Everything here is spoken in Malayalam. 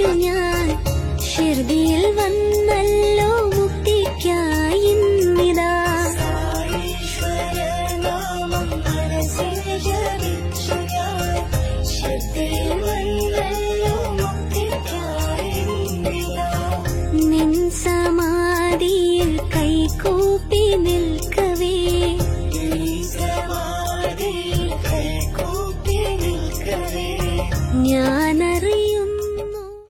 ജപിച്ചു ഞാൻ ഷിർദിയിൽ വന്നല്ലോ മുക്തിക്കായി ഇന്നിതാ. സമാധിയിൽ കൈകൂപ്പി നിൽക്കവേ. ഈ ഞാൻ